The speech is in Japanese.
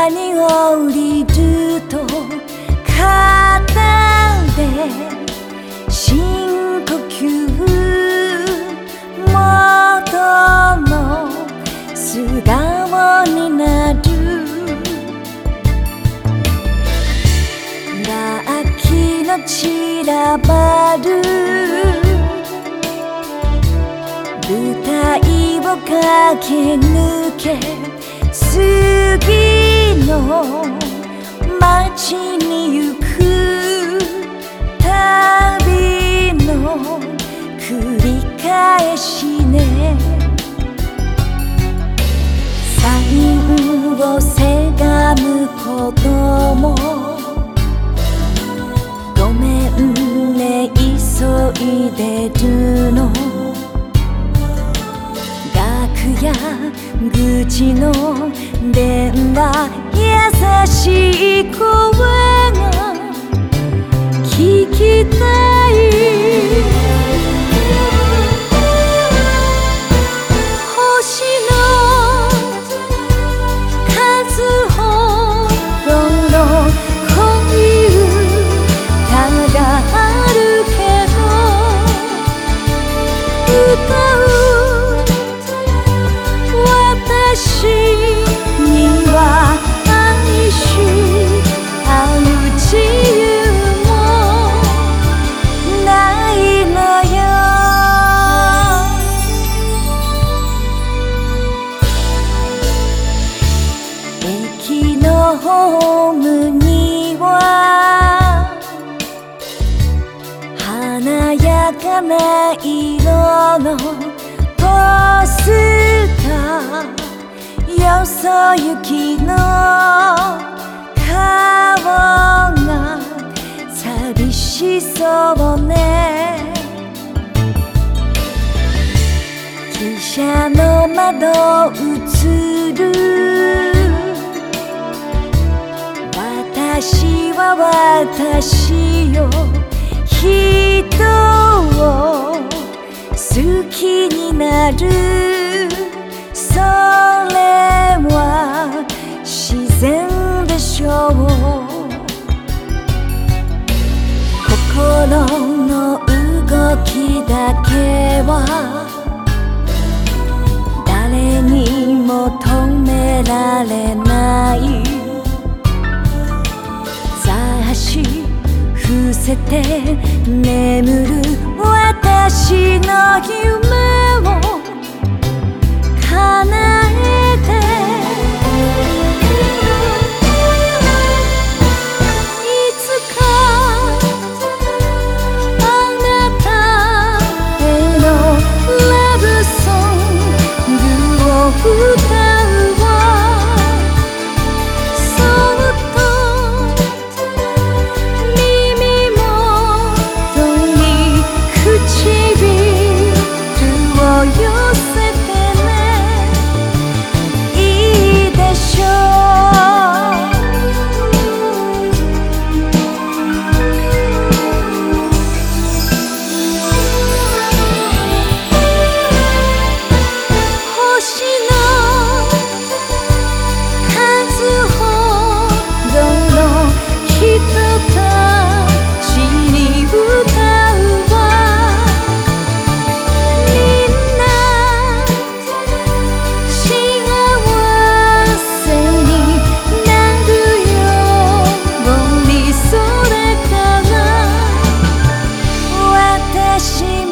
下に降りると肩で深呼吸元の素顔になる楽器の散らばる。舞台を駆け抜け次の街に行く旅の繰り返しね。サインをせがむ子供ごめんね急いでるの。楽屋口の電話優しい声ホームには華やかな色のポスターよそ行きの顔が寂しそうね。汽車の窓映る私は私よ。人を好きになる。それは自然でしょう。心の動きだけは誰にも止められない。せて眠る私の夢を叶えて Скажи